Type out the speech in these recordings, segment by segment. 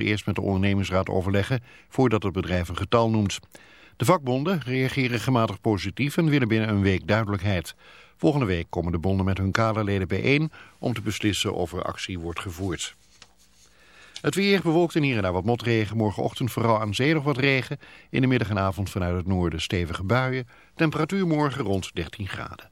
eerst met de ondernemingsraad overleggen voordat het bedrijf een getal noemt. De vakbonden reageren gematigd positief en willen binnen een week duidelijkheid. Volgende week komen de bonden met hun kaderleden bijeen om te beslissen of er actie wordt gevoerd. Het weer bewolkt en hier en daar wat motregen. Morgenochtend vooral aan zee nog wat regen. In de middag en avond vanuit het noorden stevige buien. Temperatuur morgen rond 13 graden.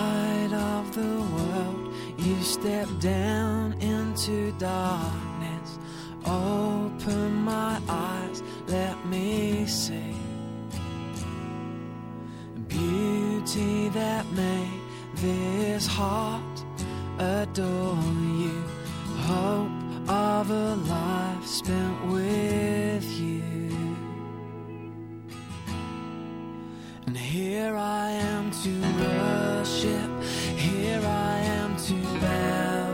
Step down into darkness. Open my eyes, let me see beauty that made this heart adore you. Hope of a life spent with you. Here I am to worship, here I am to bow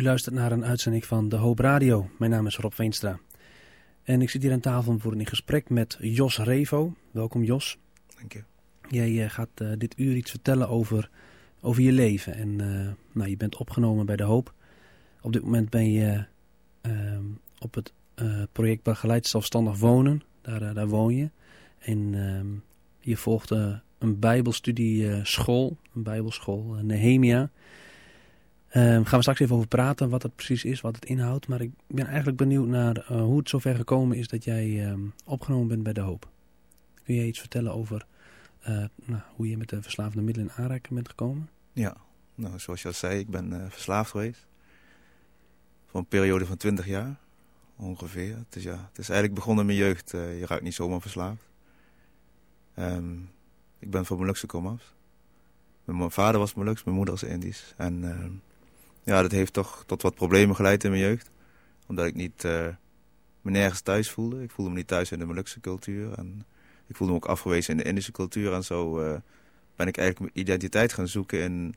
U luistert naar een uitzending van De Hoop Radio. Mijn naam is Rob Veenstra. En ik zit hier aan tafel voor een gesprek met Jos Revo. Welkom Jos. Dank je. Jij eh, gaat eh, dit uur iets vertellen over over je leven. En nou, je bent opgenomen bij De Hoop. Op dit moment ben je ehm, op het project Begeleid Zelfstandig Wonen. Daar, daar woon je. En ehm, je volgt een bijbelstudie school, een bijbelschool, Nehemia. Um, gaan we straks even over praten wat het precies is, wat het inhoudt. Maar ik ben eigenlijk benieuwd naar uh, hoe het zover gekomen is dat jij um, opgenomen bent bij De Hoop. Kun jij iets vertellen over uh, nou, hoe je met de verslavende middelen in aanraking bent gekomen? Ja, nou zoals je al zei, ik ben uh, verslaafd geweest. Voor een periode van 20 jaar ongeveer. Het is, ja, het is eigenlijk begonnen in mijn jeugd. je raakt niet zomaar verslaafd. Um, ik ben van Molukse komaf. Mijn vader was Molux, mijn moeder was Indisch. En ja, dat heeft toch tot wat problemen geleid in mijn jeugd. Omdat ik niet, uh, me nergens thuis voelde. Ik voelde me niet thuis in de Molukse cultuur. En ik voelde me ook afgewezen in de Indische cultuur. En zo uh, ben ik eigenlijk mijn identiteit gaan zoeken in,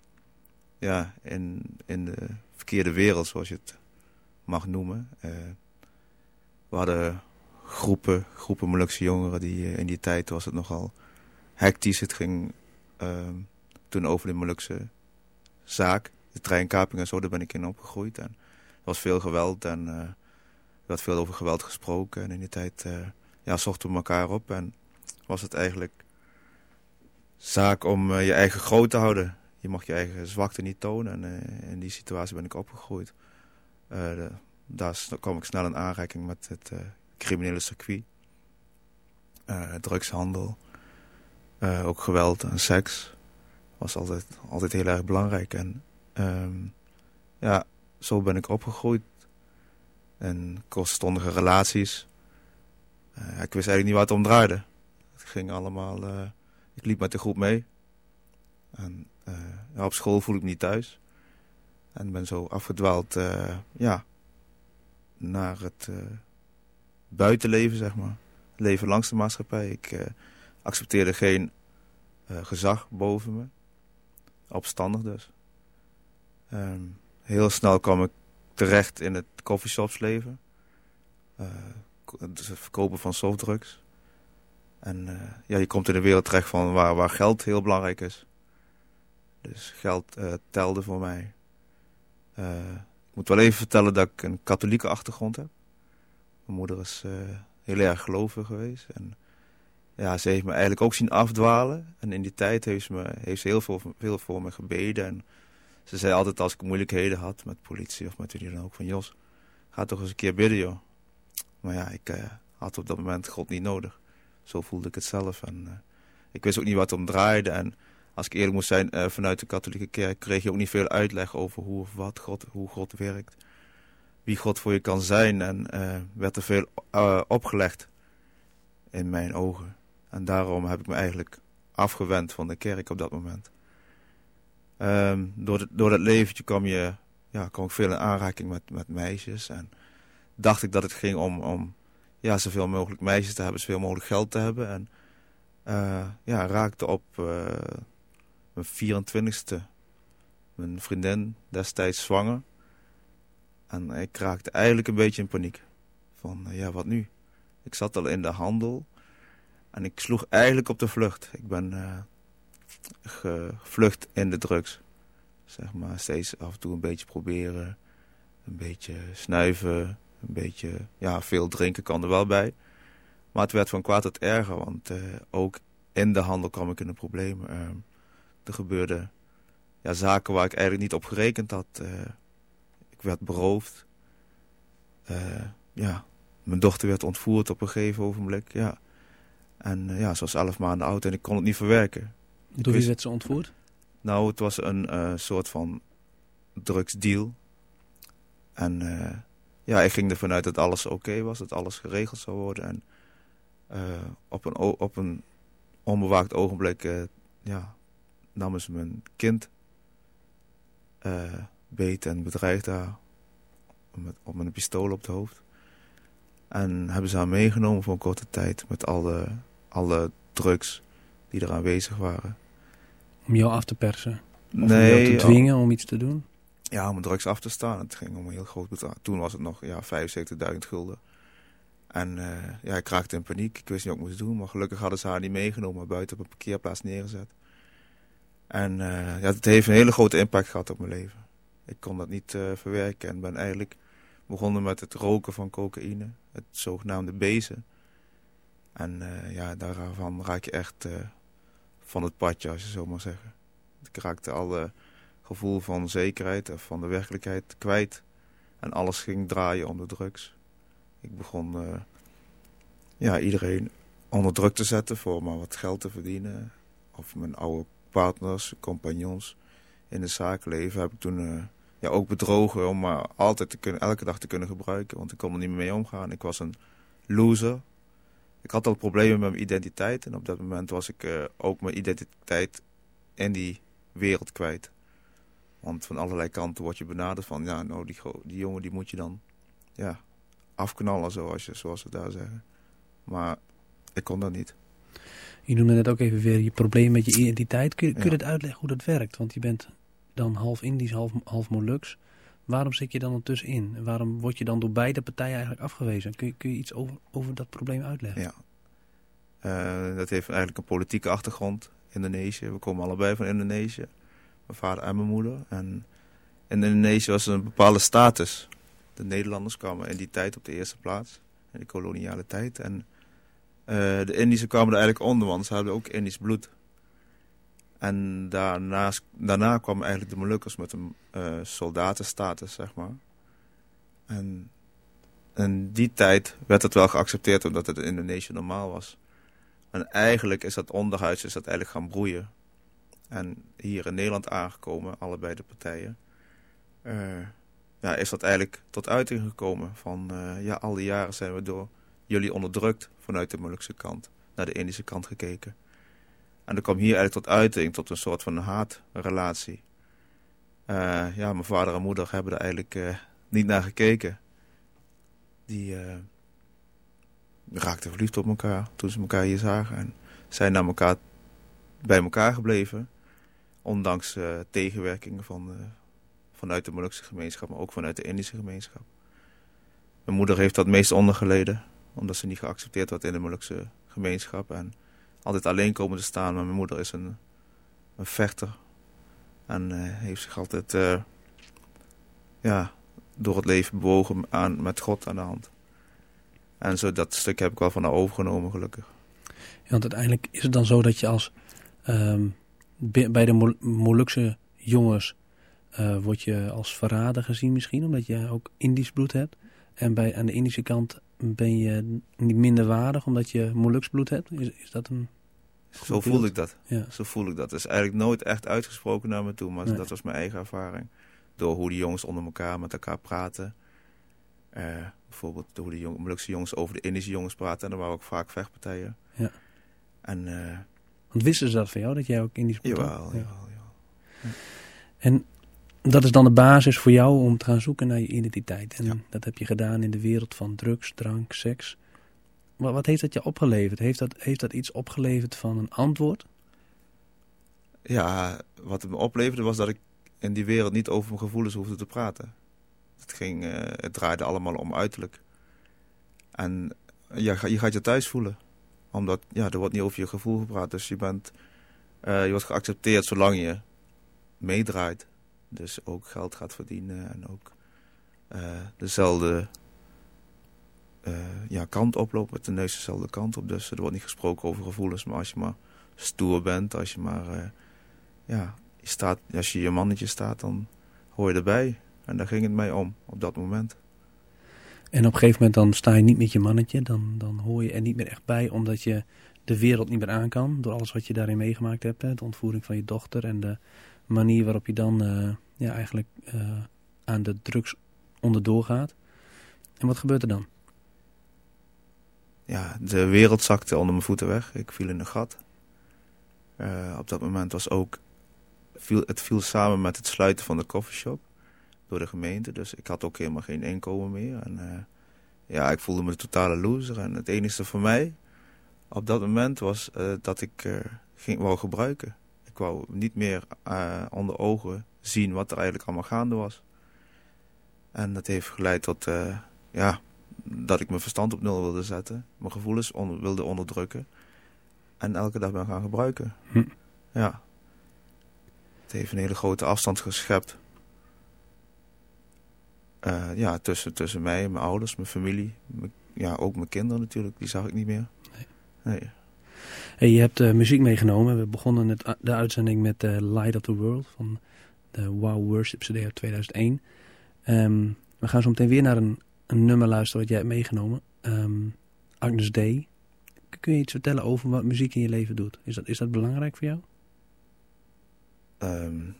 ja, in, in de verkeerde wereld, zoals je het mag noemen. Uh, we hadden groepen, groepen Molukse jongeren die in die tijd was het nogal hectisch. Het ging toen over de Molukse zaak de treinkaping en zo, daar ben ik in opgegroeid. En er was veel geweld en uh, er werd veel over geweld gesproken. En in die tijd uh, ja, zochten we elkaar op en was het eigenlijk zaak om uh, je eigen groot te houden. Je mag je eigen zwakte niet tonen en in die situatie ben ik opgegroeid. Daar kwam ik snel in aanraking met het criminele circuit. drugshandel, ook geweld en seks was altijd, altijd heel erg belangrijk. En Um, ja, zo ben ik opgegroeid. En kortstondige relaties. Uh, ik wist eigenlijk niet waar het om draaide. Het ging allemaal... Uh, ik liep met de groep mee. En ja, op school voel ik me niet thuis. En ben zo afgedwaald ja, naar het buitenleven, zeg maar. Leven langs de maatschappij. Ik accepteerde geen gezag boven me. Opstandig dus. Um, heel snel kwam ik terecht in het coffeeshopsleven. Uh, het verkopen van softdrugs. En uh, ja, je komt in de wereld terecht van waar, waar geld heel belangrijk is. Dus geld uh, telde voor mij. ik moet wel even vertellen dat ik een katholieke achtergrond heb. Mijn moeder is heel erg gelovig geweest. En ja, ze heeft me eigenlijk ook zien afdwalen. En in die tijd heeft ze, me, heeft ze heel veel, veel voor me gebeden. En ze zei altijd als ik moeilijkheden had met politie of met wie dan ook van Jos, ga toch eens een keer bidden joh. Maar ja, ik uh, had op dat moment God niet nodig. Zo voelde ik het zelf en uh, ik wist ook niet wat om draaide. En als ik eerlijk moest zijn, uh, vanuit de katholieke kerk kreeg je ook niet veel uitleg over hoe of wat God, hoe God werkt. Wie God voor je kan zijn en werd er veel opgelegd in mijn ogen. En daarom heb ik me eigenlijk afgewend van de kerk op dat moment. Um, door, door dat leventje kwam, je, ja, kwam ik veel in aanraking met, met meisjes. En dacht ik dat het ging om, om ja, zoveel mogelijk meisjes te hebben, zoveel mogelijk geld te hebben. En uh, ja, raakte op uh, mijn 24ste mijn vriendin destijds zwanger. En ik raakte eigenlijk een beetje in paniek. Van, uh, ja, wat nu? Ik zat al in de handel. En ik sloeg eigenlijk op de vlucht. Ik ben gevlucht in de drugs. Zeg maar, steeds af en toe een beetje proberen. Een beetje snuiven. Een beetje, ja, veel drinken kan er wel bij. Maar het werd van kwaad tot erger, want uh, ook in de handel kwam ik in de problemen. Uh, er gebeurden ja, zaken waar ik eigenlijk niet op gerekend had. Uh, ik werd beroofd. ja, mijn dochter werd ontvoerd op een gegeven ogenblik, ja. En ja, ze was elf maanden oud en ik kon het niet verwerken. Door wie werd ze ontvoerd? Nou, het was een uh, soort van drugsdeal. En uh, ja, ik ging ervan uit dat alles oké okay was, dat alles geregeld zou worden. En uh, op, een, op een onbewaakt ogenblik ja, namen ze mijn kind beet en bedreigd daar met, op met een pistool op het hoofd. En hebben ze haar meegenomen voor een korte tijd met alle, alle drugs die er aanwezig waren. Om jou af te persen? Of nee. Om jou te dwingen om iets te doen? Ja, om drugs af te staan. Het ging om een heel groot bedrag. Toen was het nog ja, 75.000 gulden. En uh, ja, ik raakte in paniek. Ik wist niet wat ik moest doen. Maar gelukkig hadden ze haar niet meegenomen. Maar buiten op een parkeerplaats neergezet. En ja, het heeft een hele grote impact gehad op mijn leven. Ik kon dat niet verwerken en ben eigenlijk begonnen met het roken van cocaïne. Het zogenaamde bezen. En ja, daarvan raak je echt van het padje, als je zo maar zeggen. Ik raakte alle gevoel van zekerheid en van de werkelijkheid kwijt. En alles ging draaien om de drugs. Ik begon uh, ja, iedereen onder druk te zetten voor maar wat geld te verdienen. Of mijn oude partners, compagnons in het zakenleven heb ik toen uh, ja, ook bedrogen om maar altijd te kunnen, elke dag te kunnen gebruiken. Want ik kon er niet meer mee omgaan. Ik was een loser. Ik had al problemen met mijn identiteit. En op dat moment was ik uh, ook mijn identiteit in die wereld kwijt. Want van allerlei kanten word je benaderd van... ja, nou, die, die jongen die moet je dan ja, afknallen, zoals, je, zoals ze daar zeggen. Maar ik kon dat niet. Je noemde net ook even weer je probleem met je identiteit. Kun je, kun je het uitleggen hoe dat werkt? Want je bent dan half Indisch, half, half Molux. Waarom zit je dan ertussenin? En waarom word je dan door beide partijen eigenlijk afgewezen? Kun je, kun je iets over, over dat probleem uitleggen? Ja. Uh, dat heeft eigenlijk een politieke achtergrond. Indonesië. We komen allebei van Indonesië. Mijn vader en mijn moeder. En in Indonesië was er een bepaalde status. De Nederlanders kwamen in die tijd op de eerste plaats. In de koloniale tijd. En uh, de Indische kwamen er eigenlijk onder, want ze hadden ook Indisch bloed. En daarnaast, daarna kwamen eigenlijk de Molukkers met een uh, soldatenstatus, zeg maar. En in die tijd werd het wel geaccepteerd omdat het in Indonesië normaal was. En eigenlijk is dat onderhuis is dat eigenlijk gaan broeien. En hier in Nederland aangekomen, allebei de partijen, uh, ja, is dat eigenlijk tot uiting gekomen. Van uh, ja, al die jaren zijn we door jullie onderdrukt vanuit de Molukse kant, naar de Indische kant gekeken. En dat kwam hier eigenlijk tot uiting, tot een soort van haatrelatie. Uh, ja, mijn vader en moeder hebben er eigenlijk niet naar gekeken. Die raakten verliefd op elkaar toen ze elkaar hier zagen. En zijn naar elkaar, bij elkaar gebleven. Ondanks uh, tegenwerkingen van, uh, vanuit de Molukse gemeenschap, maar ook vanuit de Indische gemeenschap. Mijn moeder heeft dat meest ondergeleden, omdat ze niet geaccepteerd werd in de Molukse gemeenschap. En altijd alleen komen te staan, maar mijn moeder is een, een vechter. En uh, heeft zich altijd ja, door het leven bewogen aan, met God aan de hand. En zo, dat stuk heb ik wel van haar overgenomen, gelukkig. Want uiteindelijk is het dan zo dat je als um, bij de Mol Molukse jongens uh, word je als verrader gezien misschien, omdat je ook Indisch bloed hebt. En bij, aan de Indische kant ben je niet minder waardig omdat je Molux bloed hebt. Is, is dat een... Zo voel ik dat. Ja. Zo voel ik dat. Het is eigenlijk nooit echt uitgesproken naar me toe, maar nee. dat was mijn eigen ervaring. Door hoe die jongens onder elkaar met elkaar praten. Uh, bijvoorbeeld hoe de jong, Molukse jongens over de Indische jongens praten. En er waren ook vaak vechtpartijen. Ja. En, uh, Want wisten ze dat van jou, dat jij ook Indisch bloed jawel, ja. jawel, ja. En dat is dan de basis voor jou om te gaan zoeken naar je identiteit. En ja. dat heb je gedaan in de wereld van drugs, drank, seks. Wat, wat heeft dat je opgeleverd? Heeft dat, heeft dat iets opgeleverd van een antwoord? Ja, wat het me opleverde was dat ik in die wereld niet over mijn gevoelens hoefde te praten. Het, ging, uh, het draaide allemaal om uiterlijk. En ja, je gaat je thuis voelen. Omdat ja, er wordt niet over je gevoel gepraat. Dus je, bent, uh, je wordt geaccepteerd zolang je meedraait. Dus ook geld gaat verdienen en ook uh, dezelfde ja, kant oploopt. Met de neus dezelfde kant op. Dus er wordt niet gesproken over gevoelens. Maar als je maar stoer bent, als je maar... ja, je staat, als je je mannetje staat, dan hoor je erbij. En daar ging het mee om, op dat moment. En op een gegeven moment dan sta je niet met je mannetje. Dan, dan hoor je er niet meer echt bij, omdat je de wereld niet meer aan kan. Door alles wat je daarin meegemaakt hebt. Hè? De ontvoering van je dochter en de manier waarop je dan ja, eigenlijk uh, aan de drugs onderdoor gaat. En wat gebeurt er dan? Ja, de wereld zakte onder mijn voeten weg. Ik viel in een gat. Uh, op dat moment was ook... Viel, het viel samen met het sluiten van de coffeeshop door de gemeente. Dus ik had ook helemaal geen inkomen meer. En uh, ja, ik voelde me een totale loser. En het enige voor mij op dat moment was dat ik ging, wou gebruiken. Ik wou niet meer onder ogen zien wat er eigenlijk allemaal gaande was. En dat heeft geleid tot ja, dat ik mijn verstand op nul wilde zetten. Mijn gevoelens on wilde onderdrukken. En elke dag ben gaan gebruiken. Hm. Ja. Het heeft een hele grote afstand geschept. Uh, ja, tussen, tussen mij, mijn ouders, mijn familie. Mijn, ja, ook mijn kinderen natuurlijk. Die zag ik niet meer. Nee. nee. Je hebt uh, muziek meegenomen. We begonnen net de uitzending met uh, Light of the World van de Wow Worship CD uit 2001. Um, we gaan zo meteen weer naar een, een nummer luisteren wat jij hebt meegenomen. Um, Agnes Day. Kun je iets vertellen over wat muziek in je leven doet? Is dat, is dat belangrijk voor jou? Um,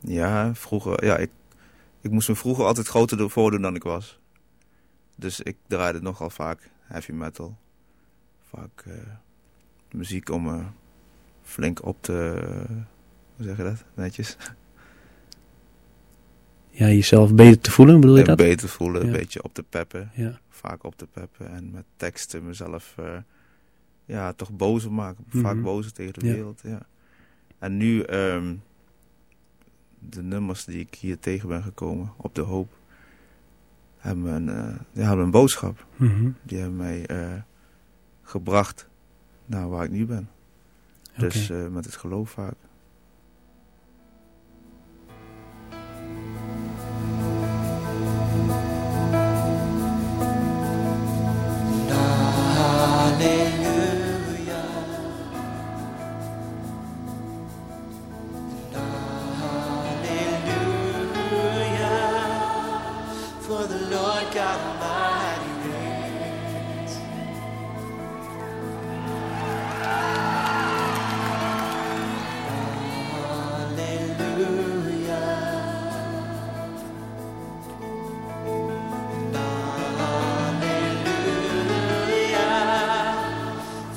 ja, vroeger... Ja, ik, ik moest me vroeger altijd groter voordoen dan ik was. Dus ik draaide nogal vaak heavy metal. Vaak uh, muziek om me flink op te... hoe zeg je dat? Netjes. Ja, jezelf beter te voelen, bedoel je dat? Beter voelen, ja. een beetje op te peppen. Ja. Vaak op te peppen en met teksten mezelf uh, ja, toch bozer maken. Mm -hmm. Vaak bozer tegen de wereld, ja. En nu, um, de nummers die ik hier tegen ben gekomen, op de hoop, hebben een, uh, die hebben een boodschap. Mm -hmm. Die hebben mij uh, gebracht naar waar ik nu ben. Okay. Dus met het geloof vaak.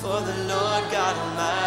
for the Lord God Almighty.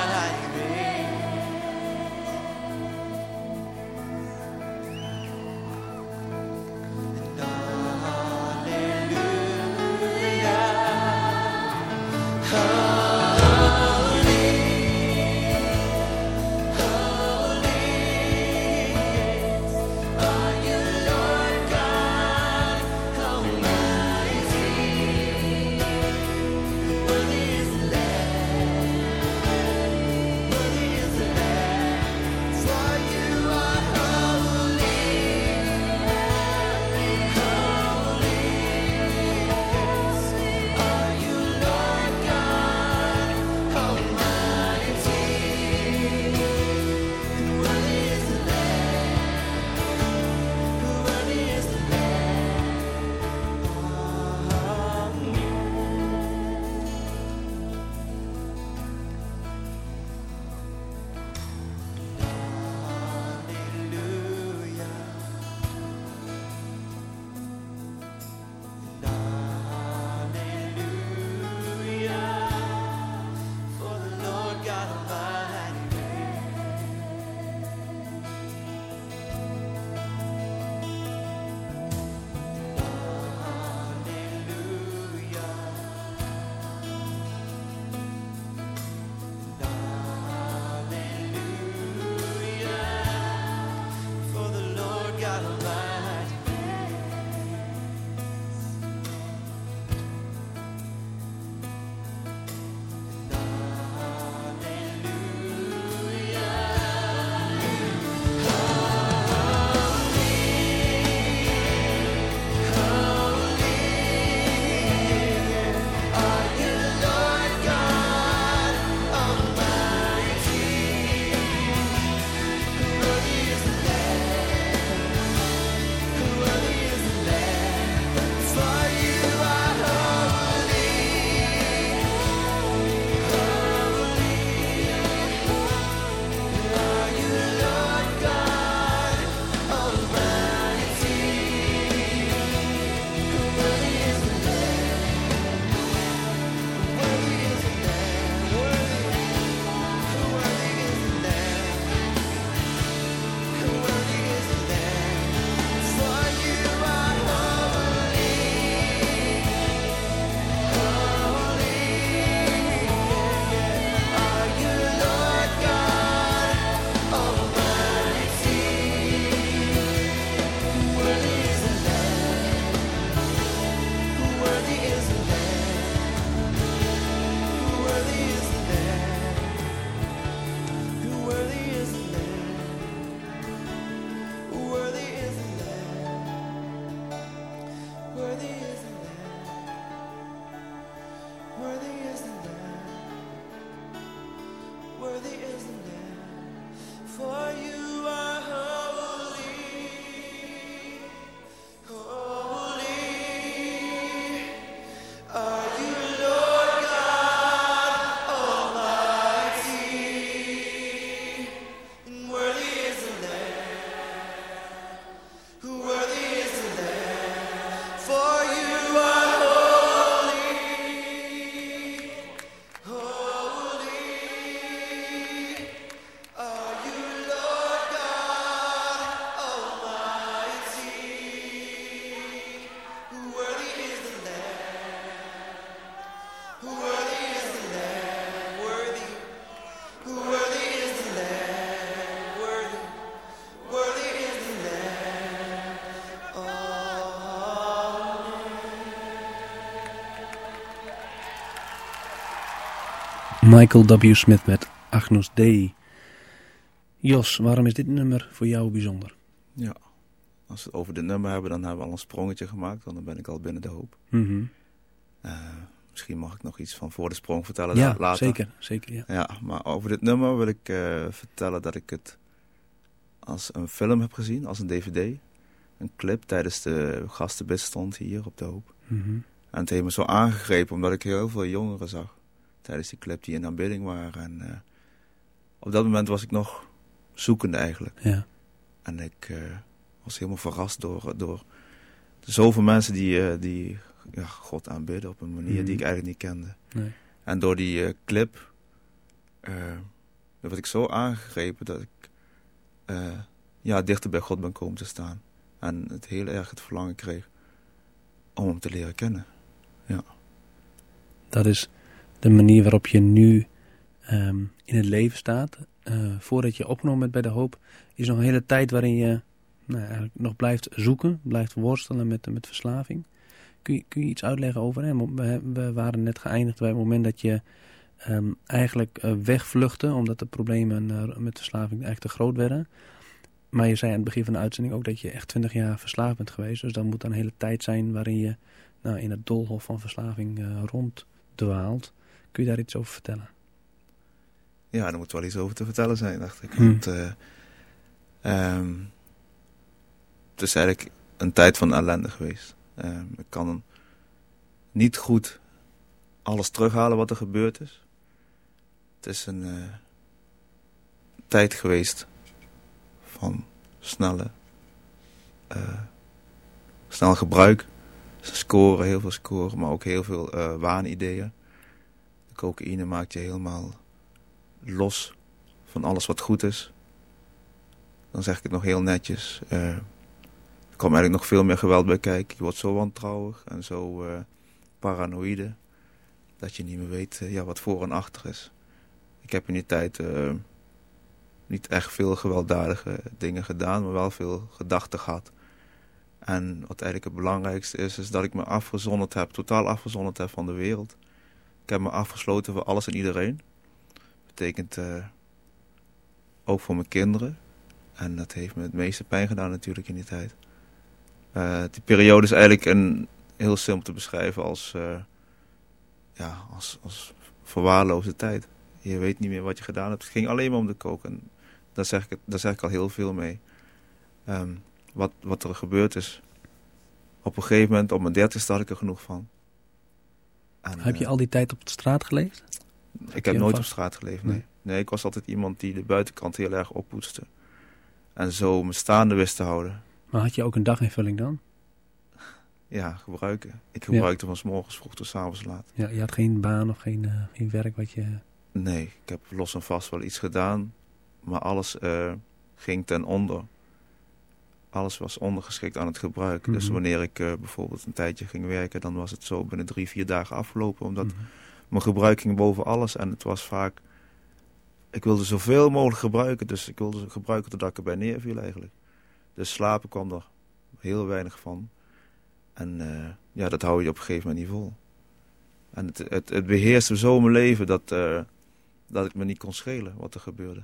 Michael W. Smith met Agnus Dei. Jos, waarom is dit nummer voor jou bijzonder? Ja, als we het over dit nummer hebben, dan hebben we al een sprongetje gemaakt. Want dan ben ik al binnen de hoop. Mm misschien mag ik nog iets van voor de sprong vertellen ja, later. zeker. zeker ja. ja, maar over dit nummer wil ik uh, vertellen dat ik het als een film heb gezien, als een dvd. Een clip tijdens de gastenbid stond hier op de hoop. Mm -hmm. En het heeft me zo aangegrepen, omdat ik heel veel jongeren zag tijdens die clip die in aanbidding waren. En uh, op dat moment was ik nog zoekende eigenlijk. Ja. En ik uh, was helemaal verrast door, door zoveel mensen die, uh, die ja, God aanbidden op een manier mm. die ik eigenlijk niet kende. Nee. En door die clip werd ik zo aangegrepen dat ik ja, dichter bij God ben komen te staan. En het heel erg het verlangen kreeg om hem te leren kennen. Ja. Dat is de manier waarop je nu um, in het leven staat. Uh, voordat je opgenomen bent bij de hoop, is nog een hele tijd waarin je nou, eigenlijk nog blijft zoeken, blijft worstelen met, met verslaving. Kun je, kun je iets uitleggen over hem? We, we waren net geëindigd bij het moment dat je um, eigenlijk uh, wegvluchtte, omdat de problemen uh, met verslaving eigenlijk te groot werden. Maar je zei aan het begin van de uitzending ook dat je echt 20 jaar verslaafd bent geweest. Dus dan moet dan een hele tijd zijn waarin je nou, in het doolhof van verslaving ronddwaalt. Kun je daar iets over vertellen? Ja, er moet wel iets over te vertellen zijn, dacht ik. Hm. Want, uh, um, het is eigenlijk een tijd van ellende geweest. Um, ik kan niet goed alles terughalen wat er gebeurd is. Het is een uh, tijd geweest van snelle, uh, snel gebruik. Scoren, heel veel scoren, maar ook heel veel uh, waanideeën. Cocaïne maakt je helemaal los van alles wat goed is. Dan zeg ik het nog heel netjes. Uh, er komt eigenlijk nog veel meer geweld bij kijken. Je wordt zo wantrouwig en zo uh, paranoïde. Dat je niet meer weet uh, ja, wat voor en achter is. Ik heb in die tijd niet echt veel gewelddadige dingen gedaan, maar wel veel gedachten gehad. En wat eigenlijk het belangrijkste is, is dat ik me afgezonderd heb, totaal afgezonderd heb van de wereld. Heb me afgesloten voor alles en iedereen. Dat betekent uh, ook voor mijn kinderen. En dat heeft me het meeste pijn gedaan natuurlijk in die tijd. Uh, die periode is eigenlijk een, heel simpel te beschrijven als, uh, ja, als, als verwaarloosde tijd. Je weet niet meer wat je gedaan hebt. Het ging alleen maar om de koken. Daar zeg ik, daar zeg ik al heel veel mee. Um, wat, wat er gebeurd is. Op een gegeven moment, op mijn dertigste had ik er genoeg van. En, heb je uh, al die tijd op de straat geleefd? Ik heb, nooit op straat geleefd, nee. nee. nee. ik was altijd iemand die de buitenkant heel erg oppoetste. En zo me staande wist te houden. Maar had je ook een daginvulling dan? Ja, gebruiken. Ik gebruikte ja. van s morgens vroeg tot s avonds laat. Ja, je had geen baan of geen, uh, geen werk wat je... Nee, ik heb los en vast wel iets gedaan. Maar alles uh, ging ten onder alles was ondergeschikt aan het gebruik. Mm -hmm. Dus wanneer ik uh, bijvoorbeeld een tijdje ging werken, dan was het zo binnen drie, vier dagen afgelopen. Omdat mm -hmm. mijn gebruik ging boven alles. En het was vaak, ik wilde zoveel mogelijk gebruiken. Dus ik wilde gebruiken totdat ik erbij neerviel eigenlijk. Dus slapen kwam er heel weinig van. En uh, ja, dat hou je op een gegeven moment niet vol. En het, het, het beheerste zo mijn leven dat, uh, dat ik me niet kon schelen wat er gebeurde.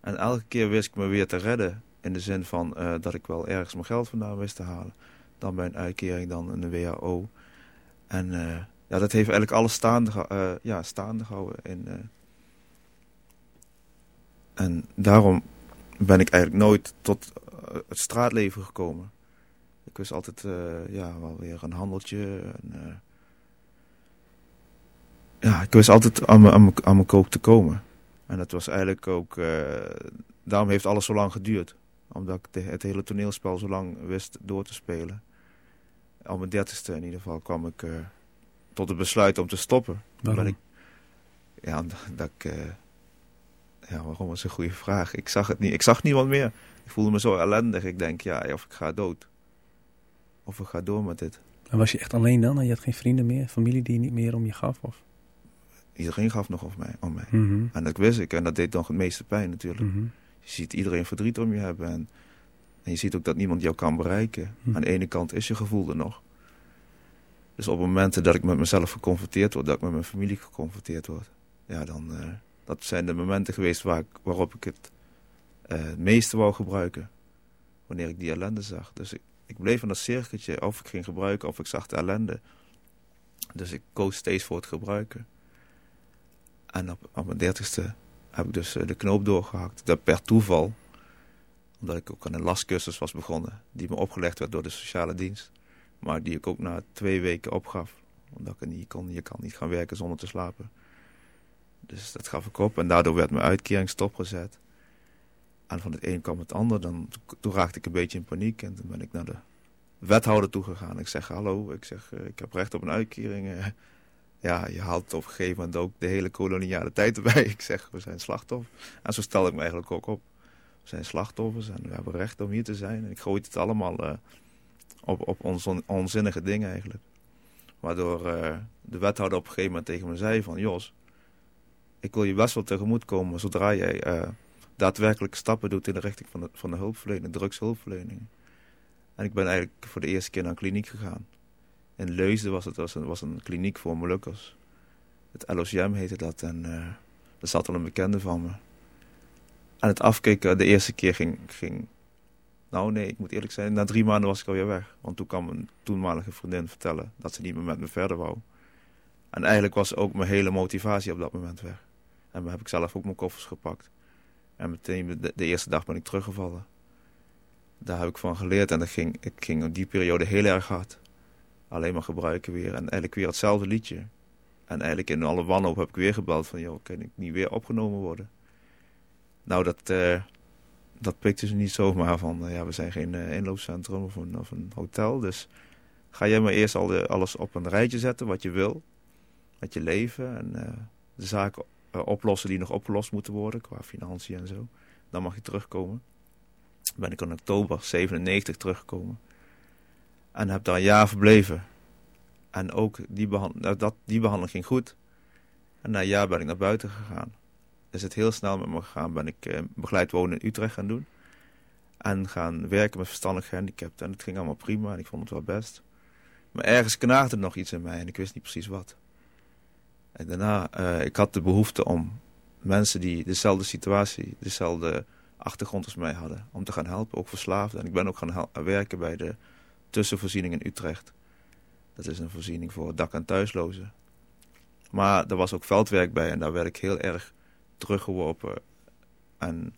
En elke keer wist ik me weer te redden. In de zin van uh, dat ik wel ergens mijn geld vandaan wist te halen. Dan bij een uitkering, dan een WHO. En uh, ja, dat heeft eigenlijk alles staande, uh, ja, staande gehouden. In, en daarom ben ik eigenlijk nooit tot het straatleven gekomen. Ik wist altijd ja, wel weer een handeltje. En, ja, ik wist altijd aan mijn, aan, mijn, aan mijn kook te komen. En dat was eigenlijk ook... daarom heeft alles zo lang geduurd omdat ik de, het hele toneelspel zo lang wist door te spelen. Al mijn dertigste in ieder geval kwam ik uh, tot het besluit om te stoppen. Waarom? Ik, ja, dat ik... Uh, ja, waarom is een goede vraag. Ik zag het niet. Ik zag niemand meer. Ik voelde me zo ellendig. Ik denk, ja, of ik ga dood. Of ik ga door met dit. En was je echt alleen dan? En je had geen vrienden meer? Familie die niet meer om je gaf? Of? Iedereen gaf nog om mij. Om mij. Mm -hmm. En dat wist ik. En dat deed nog het meeste pijn natuurlijk. Mm -hmm. Je ziet iedereen verdriet om je hebben. En, en je ziet ook dat niemand jou kan bereiken. Hm. Aan de ene kant is je gevoel er nog. Dus op momenten dat ik met mezelf geconfronteerd word, dat ik met mijn familie geconfronteerd word. ja, dan, dat zijn de momenten geweest waar ik, waarop ik het het meeste wou gebruiken. Wanneer ik die ellende zag. Dus ik, ik bleef in dat cirkeltje of ik ging gebruiken of ik zag de ellende. Dus ik koos steeds voor het gebruiken. En op, op mijn dertigste heb ik dus de knoop doorgehakt. Dat per toeval. Omdat ik ook aan een lastcursus was begonnen. Die me opgelegd werd door de sociale dienst. Maar die ik ook na twee weken opgaf. Omdat ik niet kon. Je kan niet gaan werken zonder te slapen. Dus dat gaf ik op. En daardoor werd mijn uitkering stopgezet. En van het een kwam het ander. Dan, toen raakte ik een beetje in paniek. En toen ben ik naar de wethouder toegegaan. Ik zeg, hallo, ik zeg, ik heb recht op een uitkering. Ja, je haalt op een gegeven moment ook de hele koloniale tijd erbij. Ik zeg, we zijn slachtoffer. En zo stel ik me eigenlijk ook op. We zijn slachtoffers en we hebben recht om hier te zijn. En ik gooi het allemaal uh, op, op onzinnige dingen eigenlijk. Waardoor uh, de wethouder op een gegeven moment tegen me zei van... Jos, ik wil je best wel tegemoet komen zodra jij uh, daadwerkelijk stappen doet in de richting van de, van de hulpverlening, drugshulpverlening. En ik ben eigenlijk voor de eerste keer naar een kliniek gegaan. In Leusden was het was een, was een kliniek voor Molukkers. Het LOCM heette dat en uh, er zat al een bekende van me. En het afkicken de eerste keer ging, ging... Nou nee, ik moet eerlijk zijn, na drie maanden was ik alweer weg. Want toen kwam een toenmalige vriendin vertellen dat ze niet meer met me verder wou. En eigenlijk was ook mijn hele motivatie op dat moment weg. En dan heb ik zelf ook mijn koffers gepakt. En meteen de, eerste dag ben ik teruggevallen. Daar heb ik van geleerd en dat ging, ik ging in die periode heel erg hard. Alleen maar gebruiken weer en eigenlijk weer hetzelfde liedje. En eigenlijk in alle wanhoop heb ik weer gebeld van, joh, kan ik niet weer opgenomen worden? Nou, dat, uh, dat pikte ze niet zomaar van, uh, ja, we zijn geen uh, inloopcentrum of een, of een hotel. Dus ga jij maar eerst al de, alles op een rijtje zetten wat je wil. Met je leven en de zaken oplossen die nog opgelost moeten worden qua financiën en zo. Dan mag je terugkomen. Ben ik in oktober 97 teruggekomen. En heb daar een jaar verbleven. En ook die, behand nou, dat, die behandeling ging goed. En na een jaar ben ik naar buiten gegaan. Is het heel snel met me gegaan. Ben ik eh, begeleid wonen in Utrecht gaan doen. En gaan werken met verstandig gehandicapten. En het ging allemaal prima en ik vond het wel best. Maar ergens knaagde er nog iets in mij en ik wist niet precies wat. En daarna, uh, ik had de behoefte om mensen die dezelfde situatie, dezelfde achtergrond als mij hadden, om te gaan helpen, ook verslaafden. En ik ben ook gaan werken bij de tussenvoorziening in Utrecht. Dat is een voorziening voor dak- en thuislozen. Maar er was ook veldwerk bij en daar werd ik heel erg teruggeworpen en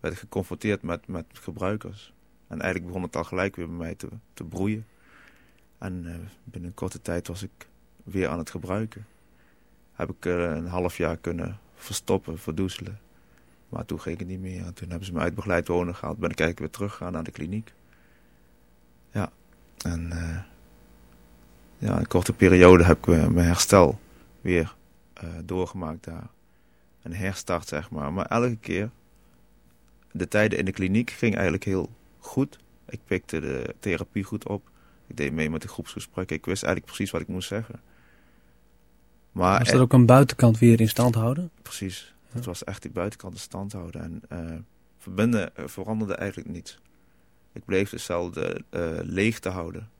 werd ik geconfronteerd met, met gebruikers. En eigenlijk begon het al gelijk weer bij mij te, te broeien. En uh, binnen een korte tijd was ik weer aan het gebruiken. Heb ik er een half jaar kunnen verstoppen, verdoezelen. Maar toen ging het niet meer. En toen hebben ze me uit begeleid wonen gehaald. Ben ik eigenlijk weer teruggegaan naar de kliniek. Ja, en uh, ja, een korte periode heb ik mijn herstel weer uh, doorgemaakt daar. Een herstart, zeg maar. Maar elke keer, de tijden in de kliniek ging eigenlijk heel goed. Ik pikte de therapie goed op. Ik deed mee met de groepsgesprekken. Ik wist eigenlijk precies wat ik moest zeggen. Maar was dat ook een buitenkant weer in stand houden? Precies. Ja. Het was echt die buitenkant in stand houden. En uh, verbinden veranderde eigenlijk niets. Ik bleef dezelfde uh, leeg te houden.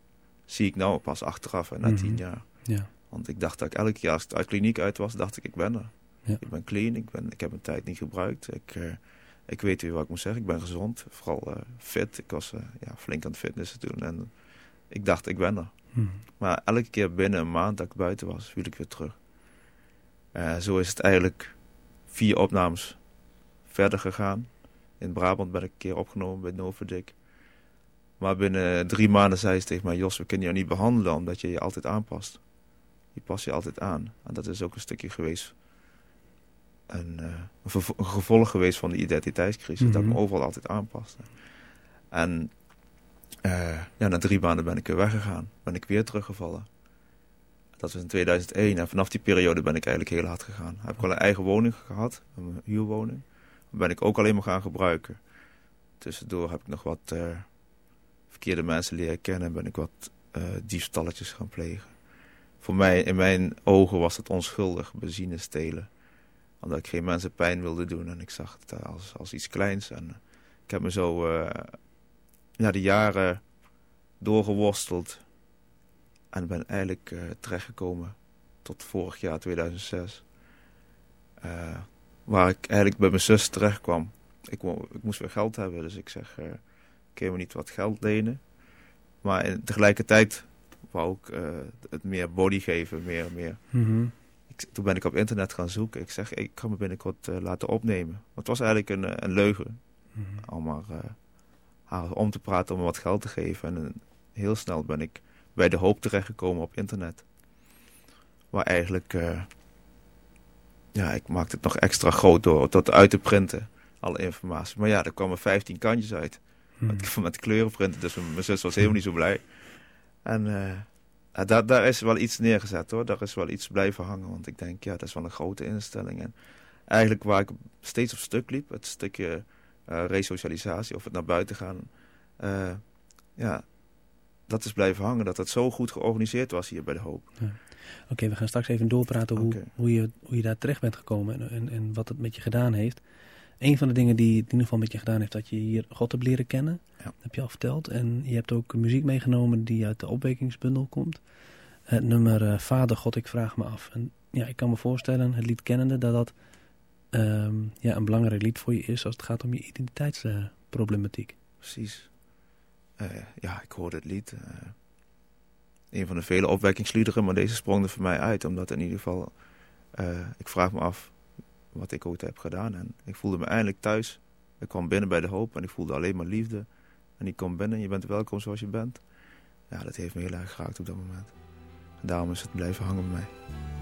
Zie ik nou pas achteraf, na mm -hmm. tien jaar. Ja. Want ik dacht dat ik elke keer als ik uit kliniek uit was, dacht ik, ik ben er. Ja. Ik ben clean, ik, ben, ik heb mijn tijd niet gebruikt. Ik, uh, ik weet weer wat ik moet zeggen. Ik ben gezond, vooral uh, fit. Ik was uh, ja, flink aan het fitnessen toen. En ik dacht, ik ben er. Mm. Maar elke keer binnen een maand dat ik buiten was, viel ik weer terug. zo is het eigenlijk vier opnames verder gegaan. In Brabant ben ik een keer opgenomen bij Novadik. Maar binnen drie maanden zei ze tegen mij... Jos, we kunnen jou niet behandelen omdat je je altijd aanpast. Je past je altijd aan. En dat is ook een stukje geweest... Een, uh, een, gevolg geweest van de identiteitscrisis. Mm -hmm. Dat ik me overal altijd aanpaste. En uh, ja, na drie maanden ben ik weer weggegaan. Ben ik weer teruggevallen. Dat was in 2001. En vanaf die periode ben ik eigenlijk heel hard gegaan. Heb ik wel een eigen woning gehad. Een huurwoning. Ben ik ook alleen maar gaan gebruiken. Tussendoor heb ik nog wat... Uh, verkeerde mensen leren kennen, ben ik wat uh, diefstalletjes gaan plegen. Voor mij, in mijn ogen was het onschuldig, benzine stelen. Omdat ik geen mensen pijn wilde doen en ik zag het als, als iets kleins. En ik heb me zo uh, ja, de jaren doorgeworsteld en ben eigenlijk terechtgekomen tot vorig jaar 2006. waar ik eigenlijk bij mijn zus terecht kwam. Ik, ik moest weer geld hebben, dus ik zeg, kun je me niet wat geld lenen? Maar in, tegelijkertijd wou ik uh, het meer body geven, meer, meer. Mm -hmm. ik, toen ben ik op internet gaan zoeken. Ik zeg, ik kan me binnenkort uh, laten opnemen. Want het was eigenlijk een, een leugen. Mm -hmm. Om maar haar om te praten, om wat geld te geven. En heel snel ben ik bij de hoop terechtgekomen op internet. Waar eigenlijk ja, ik maakte het nog extra groot door dat uit te printen. Alle informatie. Maar ja, er kwamen 15 kantjes uit. Hmm. Met, met kleurenprinten. Dus mijn zus was helemaal niet zo blij. En uh, daar, daar is wel iets neergezet hoor. Daar is wel iets blijven hangen. Want ik denk, ja, dat is wel een grote instelling. En eigenlijk waar ik steeds op stuk liep. Het stukje uh, resocialisatie. Of het naar buiten gaan. Uh, ja, dat is blijven hangen. Dat het zo goed georganiseerd was hier bij De Hoop. Ja. Oké, okay, we gaan straks even doorpraten hoe, okay. hoe, je, hoe je daar terecht bent gekomen en, en, en, wat het met je gedaan heeft. Een van de dingen die het in ieder geval met je gedaan heeft, dat je hier God hebt leren kennen. Ja. heb je al verteld. En je hebt ook muziek meegenomen die uit de opwekingsbundel komt. Het nummer uh, Vader God, ik vraag me af. En ja, ik kan me voorstellen, het lied kennende, dat dat um, ja, een belangrijk lied voor je is als het gaat om je identiteitsproblematiek. Precies. Uh, ja, ik hoorde het lied een van de vele opwekkingsliederen, maar deze sprong er voor mij uit. Omdat in ieder geval, ik vraag me af wat ik ooit heb gedaan. En ik voelde me eindelijk thuis. Ik kwam binnen bij de hoop en ik voelde alleen maar liefde. En ik kom binnen, je bent welkom zoals je bent. Ja, dat heeft me heel erg geraakt op dat moment. En daarom is het blijven hangen bij mij.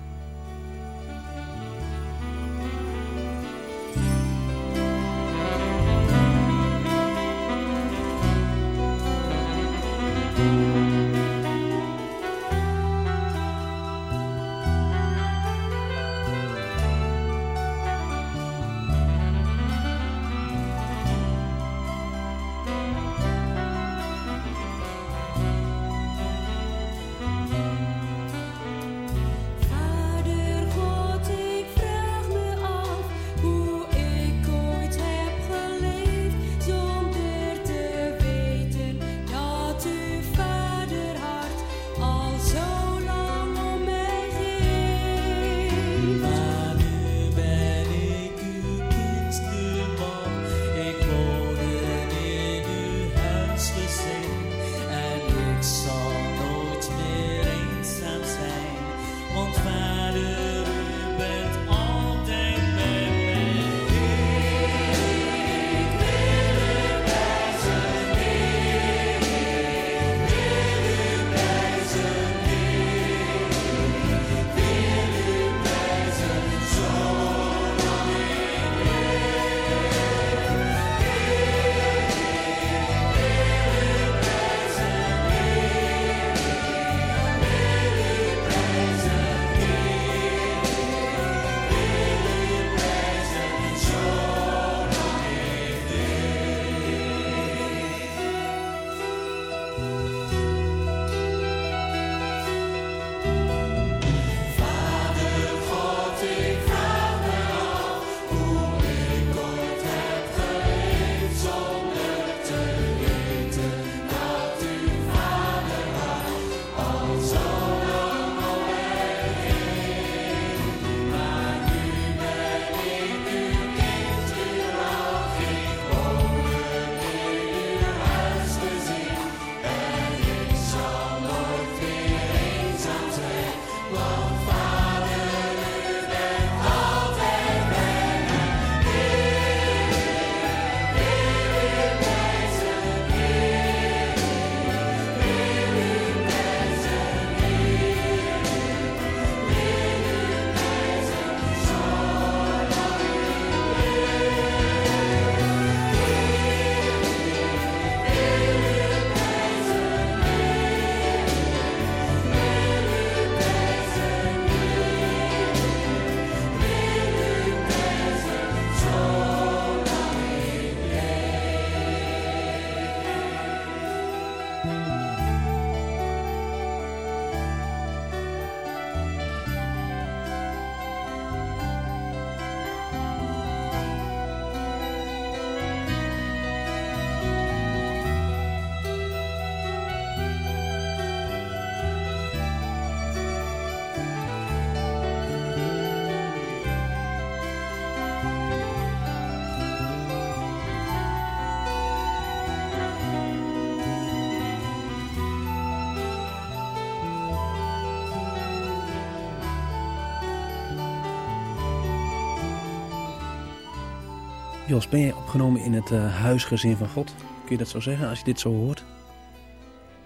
Jos, ben je opgenomen in het uh, huisgezin van God? Kun je dat zo zeggen als je dit zo hoort?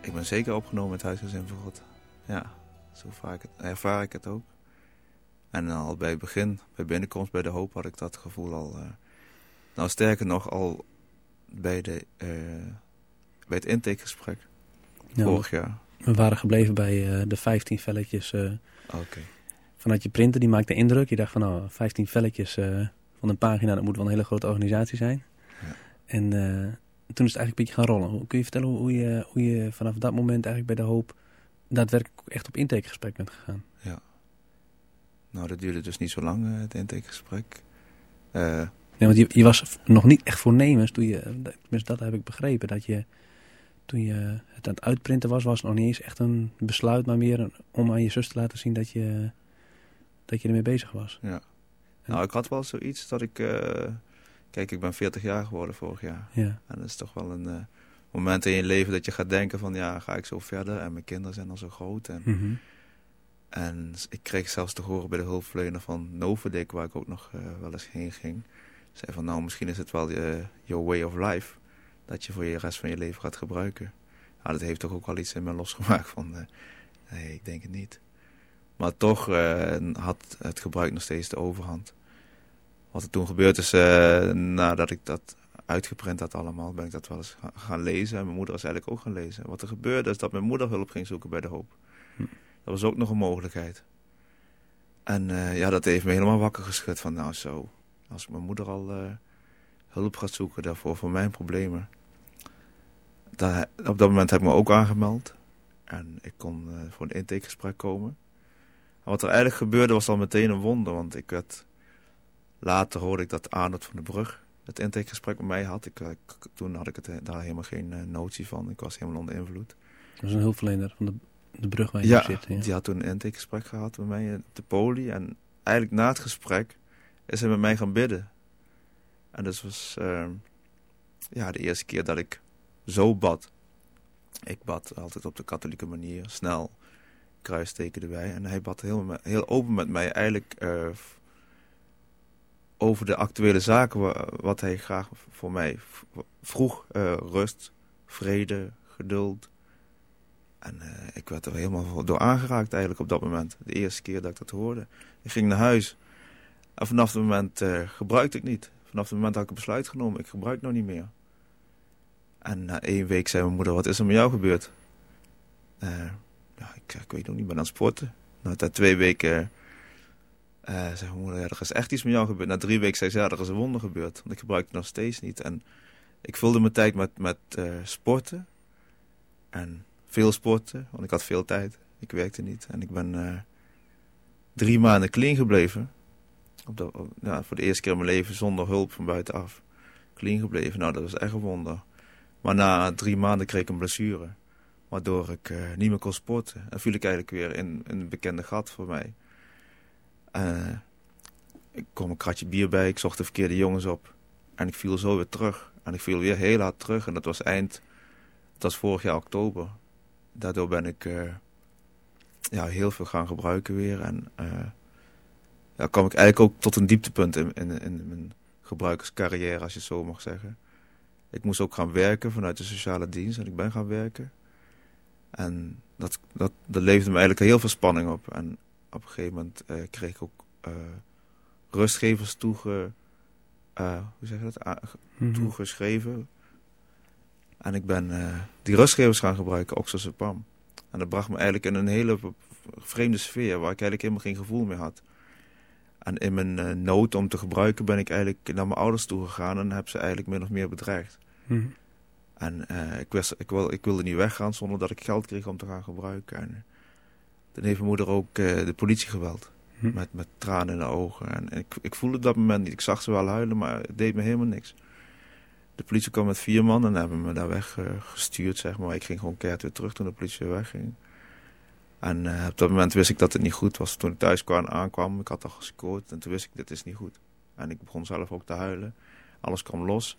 Ik ben zeker opgenomen in het huisgezin van God. Ja, zo vaak het, ervaar ik het ook. En al bij het begin, bij binnenkomst bij de hoop, had ik dat gevoel al. Uh, nou, sterker nog, al bij, de, uh, bij het intakegesprek. Ja, vorig jaar. We waren gebleven bij de 15 velletjes. Oké. Okay. Vanuit je printer, die maakte indruk. Je dacht van, nou, 15 velletjes van een pagina, dat moet wel een hele grote organisatie zijn. Ja. En toen is het eigenlijk een beetje gaan rollen. Kun je vertellen hoe je, hoe je vanaf dat moment eigenlijk bij de hoop daadwerkelijk echt op intakegesprek bent gegaan? Ja. Nou, dat duurde dus niet zo lang, uh, het intakegesprek. Uh, nee, want je, je, was nog niet echt voornemens toen je, tenminste dat heb ik begrepen, dat je toen je het aan het uitprinten was, was het nog niet eens echt een besluit, maar meer om aan je zus te laten zien dat je, dat je ermee bezig was. Ja. Nou, ik had wel zoiets dat ik, uh, kijk, ik ben 40 jaar geworden vorig jaar. Ja. En dat is toch wel een moment in je leven dat je gaat denken van, ja, ga ik zo verder? En mijn kinderen zijn al zo groot en... Mm -hmm. En ik kreeg zelfs te horen bij de hulpverlener van Novadik, waar ik ook nog uh, wel eens heen ging. Zei van nou, misschien is het wel uh, your way of life. Dat je voor je rest van je leven gaat gebruiken. Nou, dat heeft toch ook wel iets in me losgemaakt van, nee, ik denk het niet. Maar toch had het gebruik nog steeds de overhand. Wat er toen gebeurd is, nadat ik dat uitgeprint had allemaal, ben ik dat wel eens gaan lezen. En mijn moeder is eigenlijk ook gaan lezen. Wat er gebeurde is dat mijn moeder hulp ging zoeken bij de hoop. Hm. Dat was ook nog een mogelijkheid. En uh, ja, dat heeft me helemaal wakker geschud van nou zo. Als mijn moeder al uh, hulp gaat zoeken daarvoor voor mijn problemen. Op dat moment heb ik me ook aangemeld. En ik kon uh, voor een intakegesprek komen. En wat er eigenlijk gebeurde was al meteen een wonder. Want ik werd... Later hoorde ik dat Arnold van de Brug het intakegesprek met mij had. Ik, toen had ik het, daar helemaal geen notie van. Ik was helemaal onder invloed. Dat was een hulpverlener van de de brug waar je ja, zit. Ja, die had toen een intakegesprek gehad met mij op de poli. En eigenlijk na het gesprek is hij met mij gaan bidden. En dat was uh, ja, de eerste keer dat ik zo bad. Ik bad altijd op de katholieke manier, snel, kruisteken erbij. En hij bad heel, heel open met mij eigenlijk uh, over de actuele zaken wat hij graag voor mij vroeg. Uh, rust, vrede, geduld, en uh, ik werd er helemaal door aangeraakt eigenlijk op dat moment. De eerste keer dat ik dat hoorde. Ik ging naar huis. En vanaf dat moment gebruikte ik niet. Vanaf het moment had ik een besluit genomen. Ik gebruik nog niet meer. En na één week zei mijn moeder, wat is er met jou gebeurd? Uh, ja, ik, ik, weet nog niet, ik ben aan het sporten. Na twee weken zei mijn moeder, ja, er is echt iets met jou gebeurd. Na drie weken zei ze, ja, er is een wonder gebeurd. Want ik gebruikte nog steeds niet. En ik vulde mijn tijd met, met sporten. En veel sporten, want ik had veel tijd. Ik werkte niet en ik ben uh, drie maanden clean gebleven. Op, ja, voor de eerste keer in mijn leven zonder hulp van buitenaf. Clean gebleven, nou dat was echt een wonder. Maar na drie maanden kreeg ik een blessure. Waardoor ik uh, niet meer kon sporten. En viel ik eigenlijk weer in, een bekende gat voor mij. Uh, ik kwam een kratje bier bij, ik zocht de verkeerde jongens op. En ik viel zo weer terug. En ik viel weer heel hard terug. En dat was eind, dat was vorig jaar oktober daardoor ben ik uh, ja, heel veel gaan gebruiken weer. En ja, kwam ik eigenlijk ook tot een dieptepunt in, in, in mijn gebruikerscarrière, als je het zo mag zeggen. Ik moest ook gaan werken vanuit de sociale dienst en ik ben gaan werken. En dat, dat, dat leverde me eigenlijk heel veel spanning op. En op een gegeven moment uh, kreeg ik ook uh, rustgevers toege, uh, hoe zeg je dat? Mm -hmm. toegeschreven. En ik ben die rustgevers gaan gebruiken, oxazepam. En dat bracht me eigenlijk in een hele vreemde sfeer, waar ik eigenlijk helemaal geen gevoel meer had. En in mijn nood om te gebruiken ben ik eigenlijk naar mijn ouders toe gegaan en heb ze eigenlijk min of meer bedreigd. Mm. En uh, ik, wist, ik, wil, ik wilde niet weggaan zonder dat ik geld kreeg om te gaan gebruiken. En toen heeft mijn moeder ook de politie gebeld. Mm. Met, met tranen in de ogen. En ik, ik voelde dat moment niet. Ik zag ze wel huilen, maar het deed me helemaal niks. De politie kwam met vier man en hebben me daar weggestuurd, zeg maar. Ik ging gewoon keihard weer terug toen de politie weer wegging. En uh, op dat moment wist ik dat het niet goed was. Toen ik thuis kwam, aankwam, ik had al gescoord en toen wist ik, dit is niet goed. En ik begon zelf ook te huilen. Alles kwam los.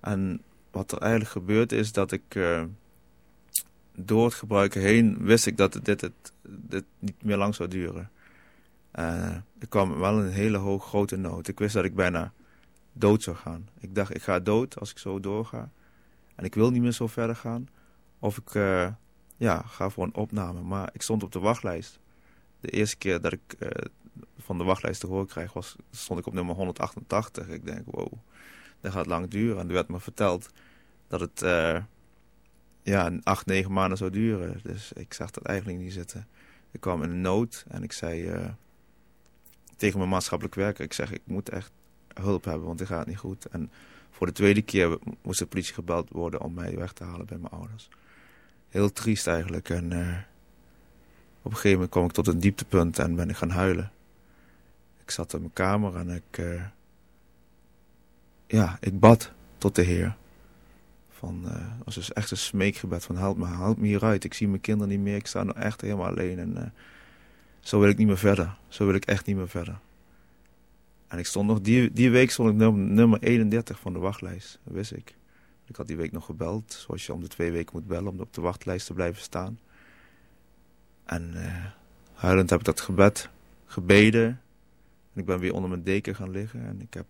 En wat er eigenlijk gebeurde is dat ik uh, door het gebruiken heen wist ik dat dit, het, niet meer lang zou duren. Uh, ik kwam wel een hele hoog grote nood. Ik wist dat ik bijna dood zou gaan. Ik dacht, ik ga dood als ik zo doorga. En ik wil niet meer zo verder gaan. Of ik uh, ja, ga voor een opname. Maar ik stond op de wachtlijst. De eerste keer dat ik van de wachtlijst te horen kreeg, was, stond ik op nummer 188. Ik denk, wow, dat gaat lang duren. En er werd me verteld dat het uh, ja, acht, negen maanden zou duren. Dus ik zag dat eigenlijk niet zitten. Ik kwam in nood en ik zei tegen mijn maatschappelijk werker, ik zeg, ik moet echt hulp hebben, want dit gaat niet goed. En voor de tweede keer moest de politie gebeld worden om mij weg te halen bij mijn ouders. Heel triest eigenlijk. En uh, op een gegeven moment kwam ik tot een dieptepunt en ben ik gaan huilen. Ik zat in mijn kamer en ik... ja, ik bad tot de Heer. Van, was dus echt een smeekgebed van help me, help me hieruit. Ik zie mijn kinderen niet meer, ik sta nu echt helemaal alleen. En zo wil ik niet meer verder. Zo wil ik echt niet meer verder. En ik stond nog, die, die week stond ik nummer, nummer 31 van de wachtlijst. Dat wist ik. Ik had die week nog gebeld, zoals je om de twee weken moet bellen om op de wachtlijst te blijven staan. En uh, huilend heb ik dat gebed gebeden. En ik ben weer onder mijn deken gaan liggen. En ik heb,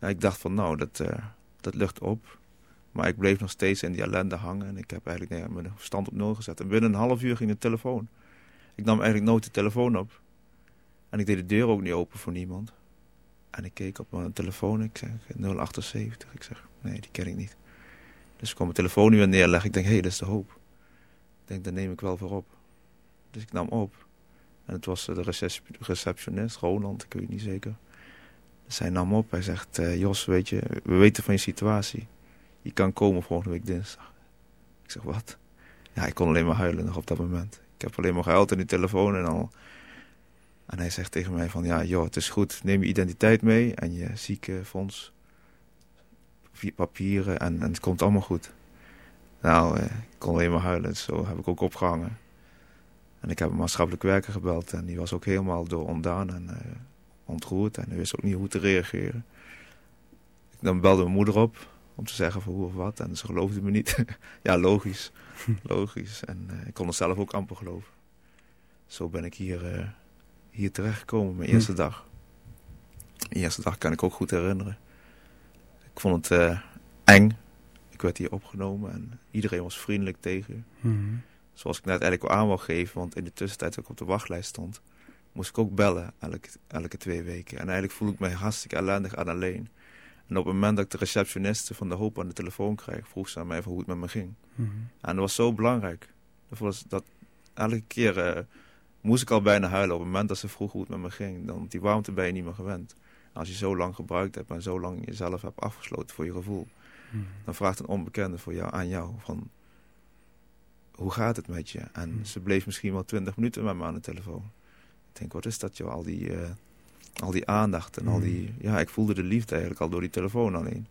ja, ik dacht van nou, dat, uh, dat lucht op. Maar ik bleef nog steeds in die ellende hangen. En ik heb eigenlijk mijn verstand op nul gezet. En binnen een half uur ging de telefoon. Ik nam eigenlijk nooit de telefoon op. En ik deed de deur ook niet open voor niemand. En ik keek op mijn telefoon. Ik zeg 078. Ik zeg, nee, die ken ik niet. Dus ik kwam mijn telefoon weer neerleggen. Ik denk, hé, hey, dat is de hoop. Ik denk, daar neem ik wel voor op. Dus ik nam op. En het was de receptionist, Roland, ik weet niet zeker. Hij nam op. Hij zegt, uh, Jos, weet je, we weten van je situatie. Je kan komen volgende week dinsdag. Ik zeg, wat? Ja, ik kon alleen maar huilen nog op dat moment. Ik heb alleen maar gehuild in die telefoon en al en hij zegt tegen mij van, ja joh, het is goed, neem je identiteit mee en je ziekenfonds, papieren en, het komt allemaal goed. Nou, eh, ik kon alleen maar huilen, zo heb ik ook opgehangen. En ik heb een maatschappelijk werker gebeld en die was ook helemaal door ontdaan en uh, ontroerd en hij wist ook niet hoe te reageren. Dan belde mijn moeder op om te zeggen van hoe of wat en ze geloofde me niet. ja, logisch, logisch. En uh, ik kon het zelf ook amper geloven. Zo ben ik hier... Uh, hier terechtgekomen, mijn eerste hm. dag. De eerste dag kan ik ook goed herinneren. Ik vond het uh, eng. Ik werd hier opgenomen en iedereen was vriendelijk tegen. Mm. Zoals ik net eigenlijk al aan wil geven, want in de tussentijd dat ik op de wachtlijst stond, moest ik ook bellen elke, elke twee weken. En eigenlijk voel ik me hartstikke ellendig en alleen. En op het moment dat ik de receptioniste van de hoop aan de telefoon kreeg, vroeg ze aan mij hoe het met me ging. Mm. En dat was zo belangrijk. Dat, was dat elke keer... Uh, moest ik al bijna huilen op het moment dat ze vroeg hoe het met me ging. Dan, die warmte ben je niet meer gewend. als je zo lang gebruikt hebt en zo lang jezelf hebt afgesloten voor je gevoel. Hmm. Dan vraagt een onbekende voor jou, aan jou van... Hoe gaat het met je? En hmm. ze bleef misschien wel twintig minuten met me aan de telefoon. Ik denk, wat is dat joh? Al die, uh, al die aandacht en al die... Hmm. Ja, ik voelde de liefde eigenlijk al door die telefoon alleen.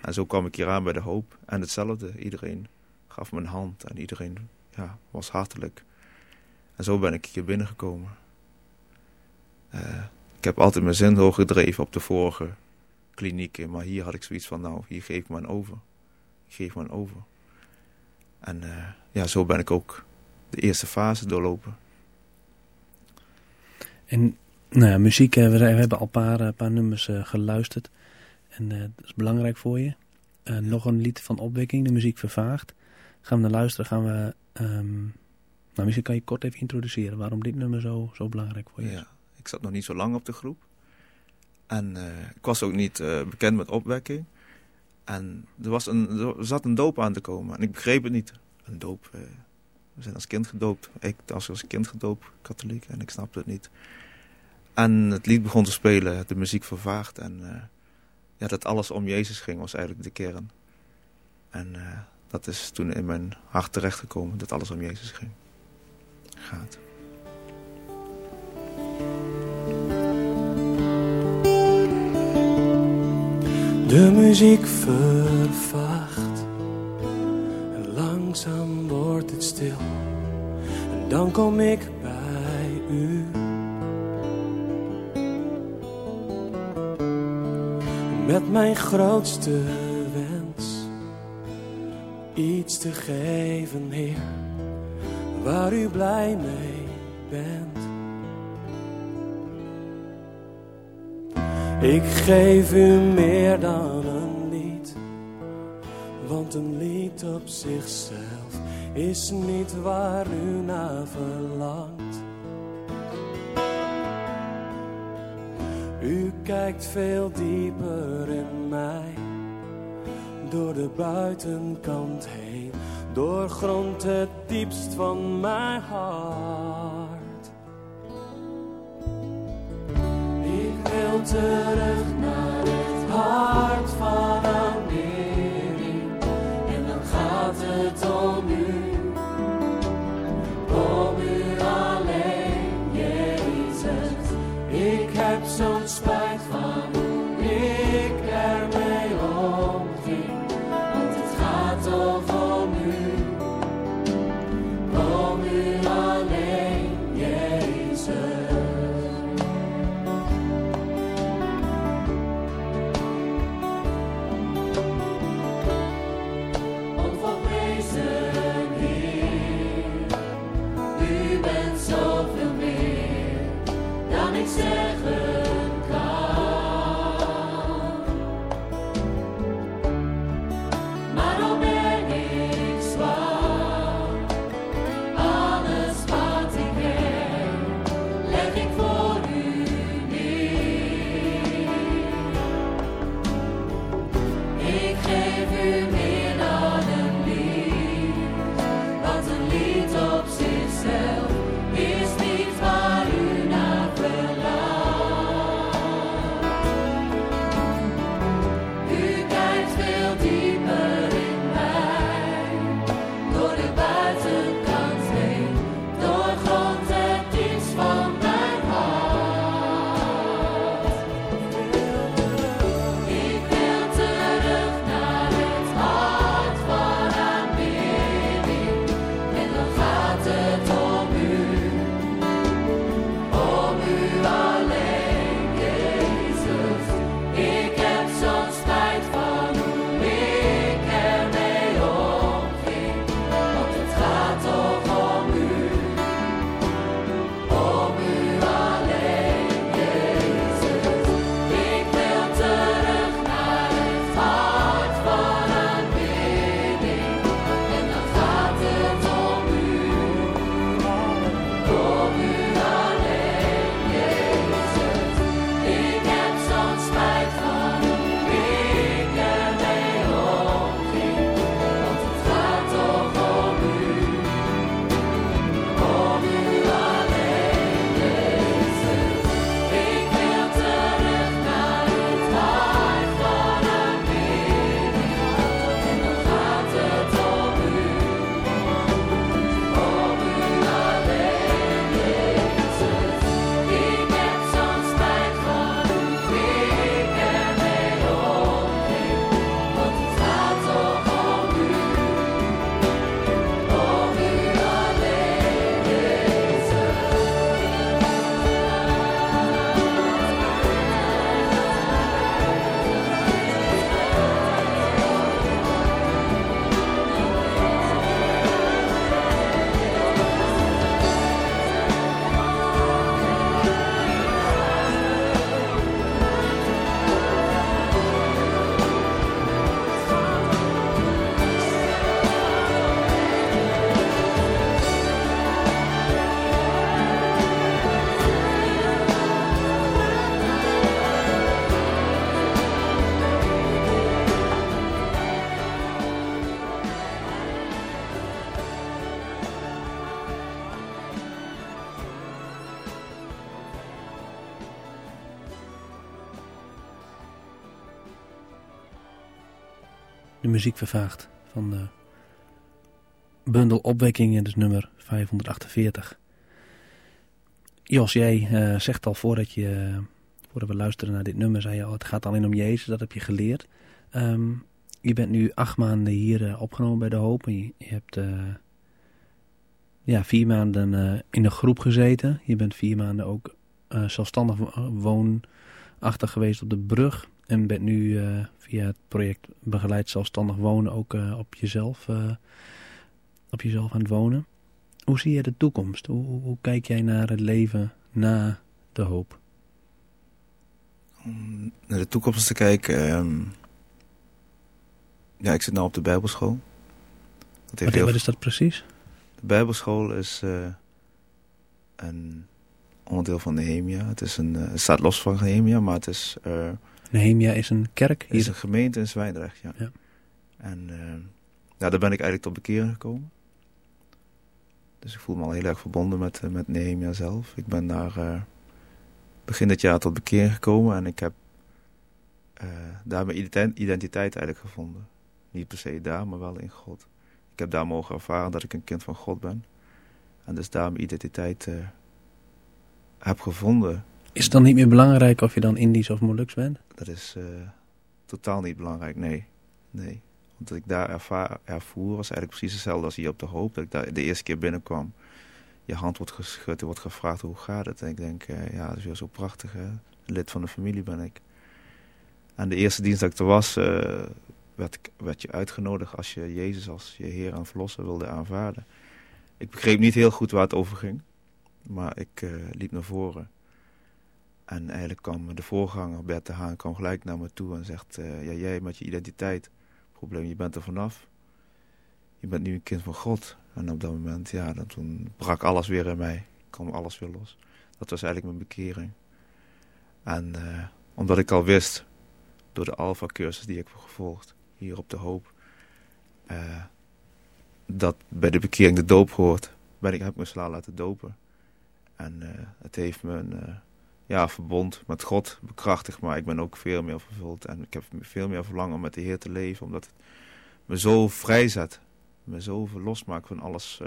En zo kwam ik hier aan bij de hoop. En hetzelfde, iedereen gaf me een hand en iedereen ja, was hartelijk. En zo ben ik hier binnengekomen. Uh, ik heb altijd mijn zin hoog gedreven op de vorige klinieken. Maar hier had ik zoiets van, nou, hier geef ik me een over. Ik geef me een over. En uh, ja, zo ben ik ook de eerste fase doorlopen. En nou ja, muziek, we, we hebben al een paar, paar nummers uh, geluisterd. En dat is belangrijk voor je. nog een lied van opwekking, de muziek vervaagt. Gaan we naar luisteren, gaan we... Um, nou, misschien kan je kort even introduceren waarom dit nummer zo, zo belangrijk voor je is. Ja, ik zat nog niet zo lang op de groep. En ik was ook niet bekend met opwekking. En er, was een, er zat een doop aan te komen. En ik begreep het niet. Een doop. We zijn als kind gedoopt. Ik was als kind gedoopt, katholiek. En ik snapte het niet. En het lied begon te spelen. De muziek vervaagd. En ja, dat alles om Jezus ging was eigenlijk de kern. En dat is toen in mijn hart terechtgekomen. Dat alles om Jezus ging gaat. De muziek vervaagt langzaam wordt het stil. En dan kom ik bij u. Met mijn grootste wens. Iets te geven, Heer. Waar u blij mee bent. Ik geef u meer dan een lied op zichzelf is niet waar u naar verlangt. U kijkt veel dieper in mij, door de buitenkant heen, doorgrond het diepst van mijn hart. Ik wil terug de muziek vervaagd van de bundel opwekkingen, dus nummer 548. Jos, jij eh, zegt al voordat, je, voordat we luisteren naar dit nummer, zei je al, het gaat alleen om Jezus, dat heb je geleerd. Ehm, je bent nu acht maanden hier eh, opgenomen bij De Hoop en je, hebt eh, ja, vier maanden in een groep gezeten. Je bent vier maanden ook zelfstandig woonachtig geweest op de brug. En bent nu eh, via het project Begeleid Zelfstandig Wonen ook eh, op, jezelf, eh, op jezelf aan het wonen. Hoe zie je de toekomst? Hoe, hoe, kijk jij naar het leven na de hoop? Om naar de toekomst te kijken... Ehm, ja, ik zit nu op de Bijbelschool. Dat heeft wat, wat is dat precies? De Bijbelschool is een onderdeel van Nehemia. Het, is een, het staat los van Nehemia, maar het is Nehemia is een kerk? Het is een gemeente in Zwijndrecht, ja. ja. En ja, daar ben ik eigenlijk tot bekeren gekomen. Dus ik voel me al heel erg verbonden met, met Nehemia zelf. Ik ben daar begin dit jaar tot bekering gekomen en ik heb daar mijn identiteit eigenlijk gevonden. Niet per se daar, maar wel in God. Ik heb daar mogen ervaren dat ik een kind van God ben. En dus daar mijn identiteit uh, heb gevonden. Is het dan niet meer belangrijk of je dan Indisch of Molux bent? Dat is uh, totaal niet belangrijk, nee. nee. Want ik daar ervaar, ervoer was eigenlijk precies hetzelfde als hier op de hoop. Dat ik de eerste keer binnenkwam. Je hand wordt geschud, er wordt gevraagd hoe gaat het. En ik denk, uh, ja, dat is weer zo prachtig. Hè? Lid van de familie ben ik. En de eerste dienst dat ik er was, uh, werd, je uitgenodigd als je Jezus als je Heer en Verlosser wilde aanvaarden. Ik begreep niet heel goed waar het over ging, maar ik liep naar voren. En eigenlijk kwam de voorganger, Bert de Haan, kwam gelijk naar me toe en zegt... Uh, ja, jij met je identiteit, probleem, je bent er vanaf. Je bent nu een kind van God. En op dat moment, ja, dan, toen brak alles weer in mij. kwam alles weer los. Dat was eigenlijk mijn bekering. En uh, omdat ik al wist, door de Alpha-cursus die ik heb gevolgd hier op de hoop. Uh, dat bij de bekering de doop hoort. Ben ik, heb ik me laten dopen. En het heeft me een ja, verbond met God bekrachtigd. Maar ik ben ook veel meer vervuld. En ik heb veel meer verlangen om met de Heer te leven. Omdat het me zo vrijzet. Me zo losmaakt van alles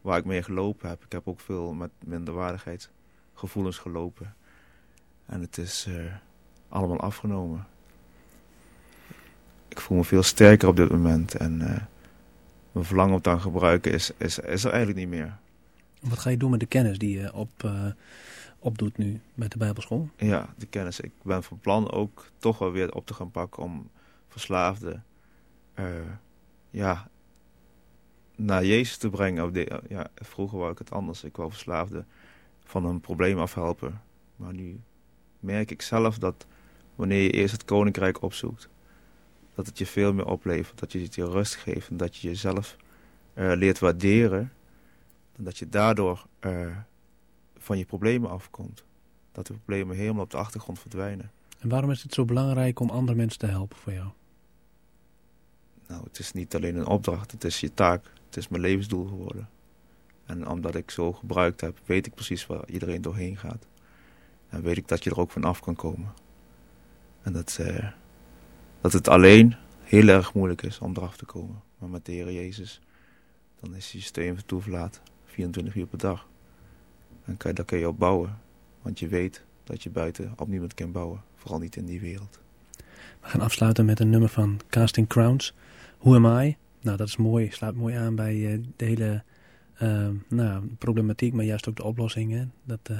waar ik mee gelopen heb. Ik heb ook veel met minderwaardigheidsgevoelens gelopen. En het is allemaal afgenomen ik voel me veel sterker op dit moment. En uh, mijn verlangen op dan gebruiken is, is, is er eigenlijk niet meer. Wat ga je doen met de kennis die je op, opdoet nu met de Bijbelschool? Ja, de kennis. Ik ben van plan ook toch wel weer op te gaan pakken om verslaafden uh, ja, naar Jezus te brengen. Ja, vroeger wou ik het anders. Ik wou verslaafden van een probleem afhelpen. Maar nu merk ik zelf dat wanneer je eerst het koninkrijk opzoekt dat het je veel meer oplevert. Dat je het je rust geeft en dat je jezelf uh, leert waarderen. En dat je daardoor uh, van je problemen afkomt. Dat de problemen helemaal op de achtergrond verdwijnen. En waarom is het zo belangrijk om andere mensen te helpen voor jou? Nou, het is niet alleen een opdracht, het is je taak. Het is mijn levensdoel geworden. En omdat ik zo gebruikt heb, weet ik precies waar iedereen doorheen gaat. En weet ik dat je er ook van af kan komen. En dat, uh, dat het alleen heel erg moeilijk is om eraf te komen. Maar met de Heer Jezus, dan is je steun toeverlaat 24 uur per dag. En kan, daar kun je op bouwen. Want je weet dat je buiten op niemand kan bouwen. Vooral niet in die wereld. We gaan afsluiten met een nummer van Casting Crowns. Who Am I? Nou, dat is mooi. Sluit mooi aan bij uh, de hele uh, nou, problematiek, maar juist ook de oplossingen. Dat, uh,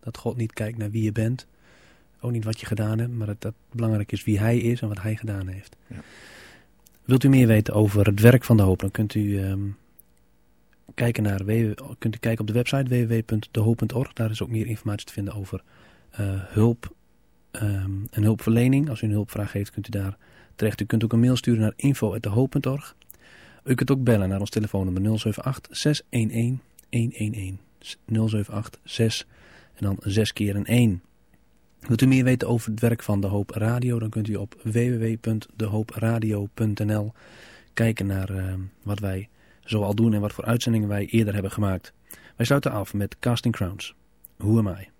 dat God niet kijkt naar wie je bent, ook niet wat je gedaan hebt, maar dat, dat belangrijk is wie hij is en wat hij gedaan heeft. Ja. Wilt u meer weten over het werk van de hoop, dan kunt u, um, kijken, naar, kunt u kijken op de website www.dehoop.org. Daar is ook meer informatie te vinden over uh, hulp um, en hulpverlening. Als u een hulpvraag heeft, kunt u daar terecht. U kunt ook een mail sturen naar info.dehoop.org. U kunt ook bellen naar ons telefoonnummer 078 611 111. 078 6 en dan 6 keer een 1. Wilt u meer weten over het werk van De Hoop Radio, dan kunt u op www.dehoopradio.nl kijken naar uh, wat wij zoal doen en wat voor uitzendingen wij eerder hebben gemaakt. Wij sluiten af met Casting Crowns. Who am I?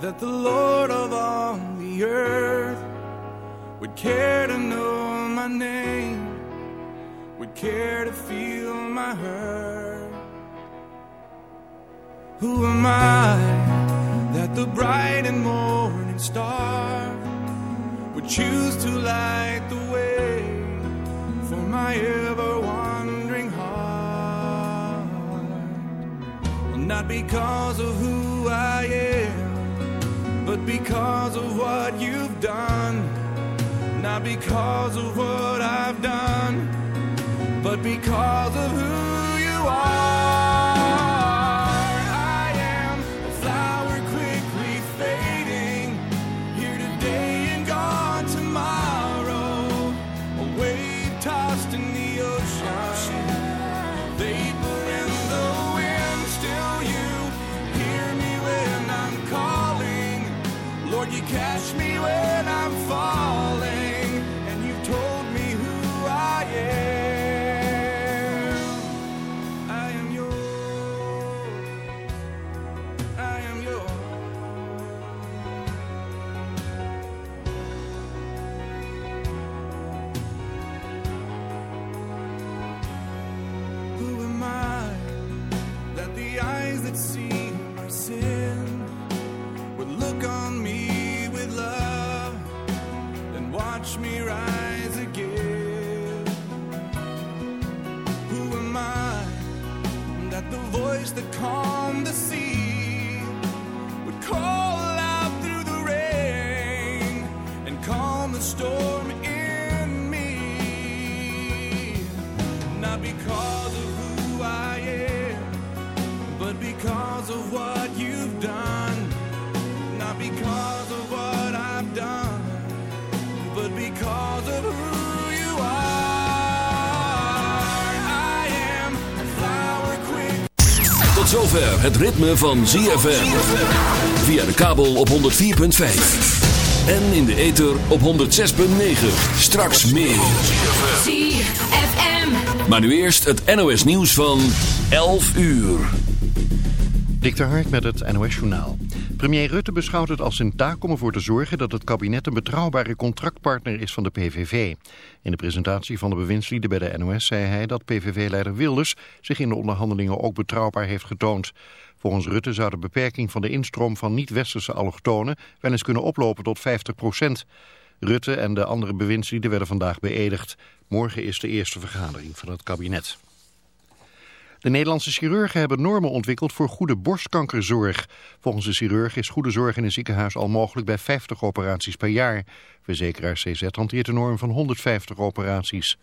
that the Lord of all the earth would care to my name, would care to feel my hurt. Who am I that the bright and morning star would choose to light the way for my ever wandering heart? Not because of who who I am, but because of what you've done. Not because of what I've done, but because of who you are. Tot zover het ritme van ZFM. Via de kabel op 104.5. En in de ether op 106.9. Straks meer. ZFM. Maar nu eerst het NOS nieuws van 11 uur. Dik de Hark met het NOS Journaal. Premier Rutte beschouwt het als zijn taak om ervoor te zorgen dat het kabinet een betrouwbare contractpartner is van de PVV. In de presentatie van de bewindslieden bij de NOS zei hij dat PVV-leider Wilders zich in de onderhandelingen ook betrouwbaar heeft getoond. Volgens Rutte zou de beperking van de instroom van niet-westerse allochtonen wel eens kunnen oplopen tot 50 procent. Rutte en de andere bewindslieden werden vandaag beëdigd. Morgen is de eerste vergadering van het kabinet. De Nederlandse chirurgen hebben normen ontwikkeld voor goede borstkankerzorg. Volgens de chirurg is goede zorg in een ziekenhuis al mogelijk bij 50 operaties per jaar. Verzekeraar CZ hanteert een norm van 150 operaties.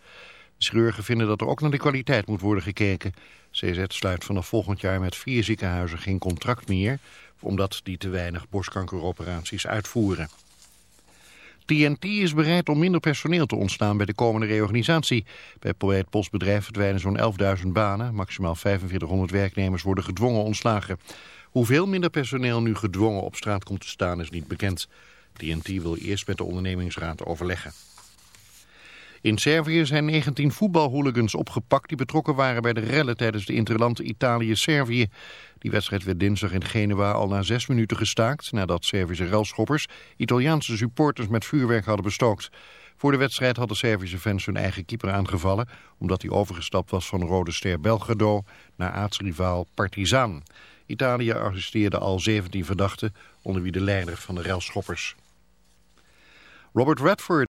De chirurgen vinden dat er ook naar de kwaliteit moet worden gekeken. CZ sluit vanaf volgend jaar met vier ziekenhuizen geen contract meer... omdat die te weinig borstkankeroperaties uitvoeren. TNT is bereid om minder personeel te ontstaan bij de komende reorganisatie. Bij het postbedrijf verdwijnen zo'n 11.000 banen. Maximaal 4500 werknemers worden gedwongen ontslagen. Hoeveel minder personeel nu gedwongen op straat komt te staan is niet bekend. TNT wil eerst met de ondernemingsraad overleggen. In Servië zijn 19 voetbalhooligans opgepakt die betrokken waren bij de rellen tijdens de interland Italië-Servië. Die wedstrijd werd dinsdag in Genua al na zes minuten gestaakt nadat Servische relschoppers Italiaanse supporters met vuurwerk hadden bestookt. Voor de wedstrijd hadden Servische fans hun eigen keeper aangevallen omdat hij overgestapt was van Rode Ster Belgrado naar aartsrivaal Partizan. Italië arresteerde al 17 verdachten onder wie de leider van de relschoppers. Robert Redford